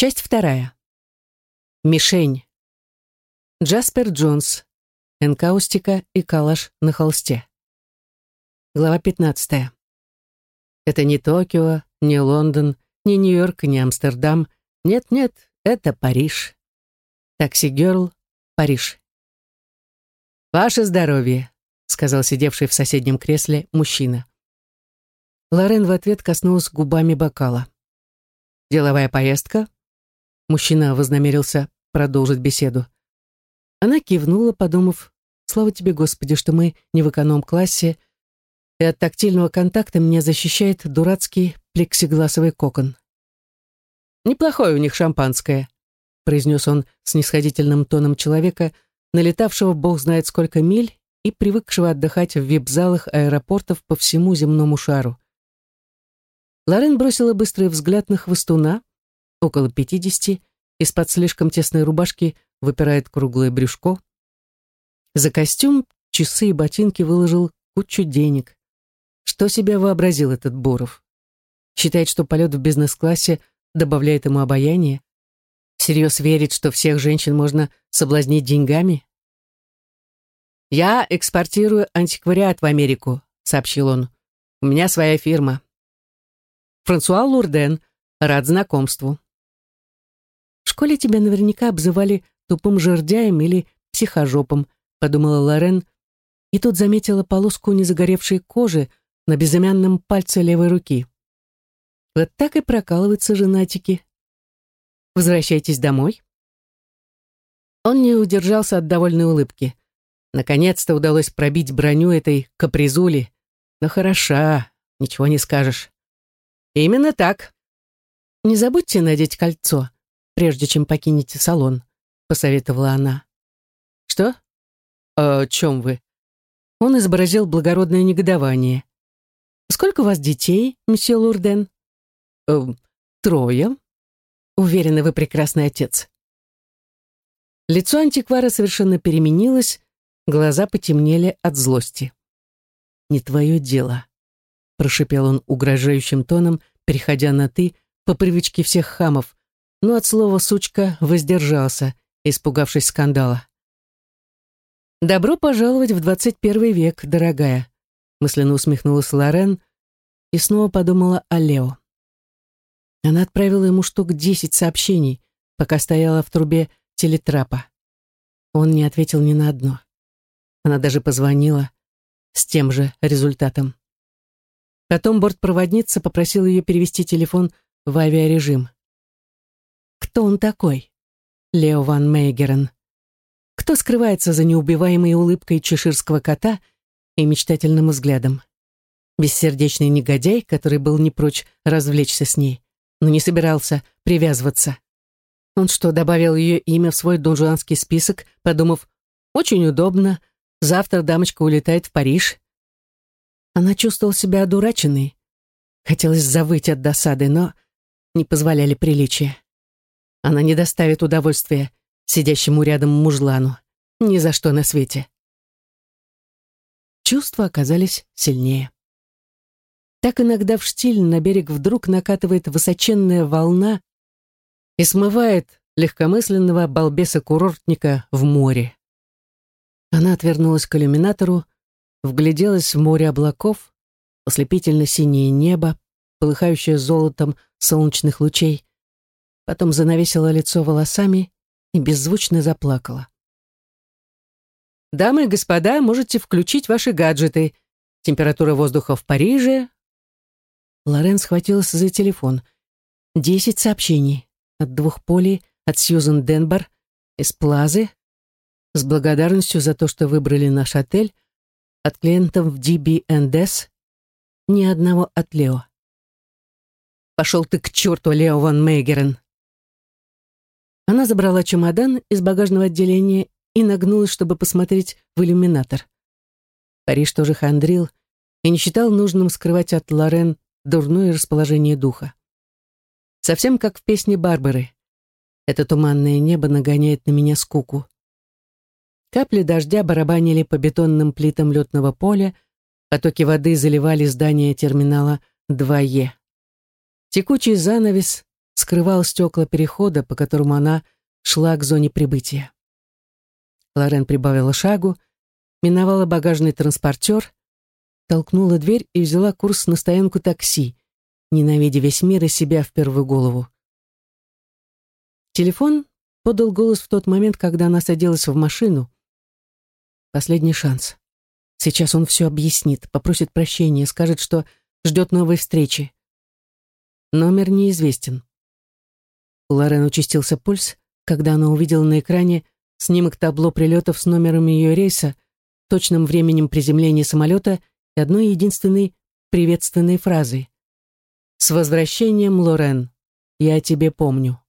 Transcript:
Часть вторая. Мишень. Джаспер Джонс. Энкаустика и калаш на холсте. Глава 15. Это не Токио, не Лондон, не Нью-Йорк, не Амстердам. Нет-нет, это Париж. Такси Герл, Париж. «Ваше здоровье», — сказал сидевший в соседнем кресле мужчина. Лорен в ответ коснулась губами бокала. «Деловая поездка?» Мужчина вознамерился продолжить беседу. Она кивнула, подумав, «Слава тебе, Господи, что мы не в эконом-классе, и от тактильного контакта меня защищает дурацкий плексигласовый кокон». «Неплохое у них шампанское», — произнес он с нисходительным тоном человека, налетавшего бог знает сколько миль и привыкшего отдыхать в вип-залах аэропортов по всему земному шару. Лорен бросила быстрый взгляд на хвостуна, около пятидесяти, из-под слишком тесной рубашки выпирает круглое брюшко. За костюм, часы и ботинки выложил кучу денег. Что себя вообразил этот Боров? Считает, что полет в бизнес-классе добавляет ему обаяние? Всерьез верит, что всех женщин можно соблазнить деньгами? «Я экспортирую антиквариат в Америку», — сообщил он. «У меня своя фирма». «Франсуа Лурден, рад знакомству». «В школе тебя наверняка обзывали тупым жердяем или психожопом», — подумала Лорен, и тут заметила полоску незагоревшей кожи на безымянном пальце левой руки. Вот так и прокалываются женатики. Возвращайтесь домой. Он не удержался от довольной улыбки. Наконец-то удалось пробить броню этой капризули. Но хороша, ничего не скажешь. Именно так. Не забудьте надеть кольцо, прежде чем покинете салон, посоветовала она. Что? О чем вы? Он изобразил благородное негодование. Сколько у вас детей, месье Лурден? Э, трое. Уверена, вы прекрасный отец. Лицо антиквара совершенно переменилось, глаза потемнели от злости. «Не твое дело», — прошипел он угрожающим тоном, переходя на «ты», по привычке всех хамов, но от слова «сучка» воздержался, испугавшись скандала. «Добро пожаловать в двадцать первый век, дорогая», мысленно усмехнулась Лорен и снова подумала о Лео. Она отправила ему штук десять сообщений, пока стояла в трубе телетрапа. Он не ответил ни на одно. Она даже позвонила с тем же результатом. Потом бортпроводница попросила ее перевести телефон в авиарежим. Кто он такой? Лео ван Мейгерен. Кто скрывается за неубиваемой улыбкой чеширского кота и мечтательным взглядом? Бессердечный негодяй, который был не прочь развлечься с ней но не собирался привязываться. Он что, добавил ее имя в свой донжуанский список, подумав, очень удобно, завтра дамочка улетает в Париж. Она чувствовала себя одураченной. Хотелось завыть от досады, но не позволяли приличия. Она не доставит удовольствия сидящему рядом мужлану. Ни за что на свете. Чувства оказались сильнее. Так иногда в штиль на берег вдруг накатывает высоченная волна и смывает легкомысленного балбеса-курортника в море. Она отвернулась к иллюминатору, вгляделась в море облаков, ослепительно-синее небо, полыхающее золотом солнечных лучей, потом занавесила лицо волосами и беззвучно заплакала. «Дамы и господа, можете включить ваши гаджеты. Температура воздуха в Париже Лорен схватилась за телефон. Десять сообщений. От двух полей, от Сьюзен Денбар, из Плазы, с благодарностью за то, что выбрали наш отель, от клиентов в DB&S, ни одного от Лео. «Пошел ты к черту, Лео ван Мейгерен!» Она забрала чемодан из багажного отделения и нагнулась, чтобы посмотреть в иллюминатор. Париж тоже хандрил и не считал нужным скрывать от Лорен дурное расположение духа. Совсем как в песне Барбары. Это туманное небо нагоняет на меня скуку. Капли дождя барабанили по бетонным плитам летного поля, потоки воды заливали здание терминала 2Е. Текучий занавес скрывал стекла перехода, по которому она шла к зоне прибытия. Лорен прибавила шагу, миновала багажный транспортер, толкнула дверь и взяла курс на стоянку такси, ненавидя весь мир и себя в первую голову. Телефон подал голос в тот момент, когда она садилась в машину. Последний шанс. Сейчас он все объяснит, попросит прощения, скажет, что ждет новой встречи. Номер неизвестен. У Лорен участился пульс, когда она увидела на экране снимок табло прилетов с номером ее рейса, точным временем приземления самолета и одной единственной приветственной фразой. «С возвращением, Лорен! Я тебе помню».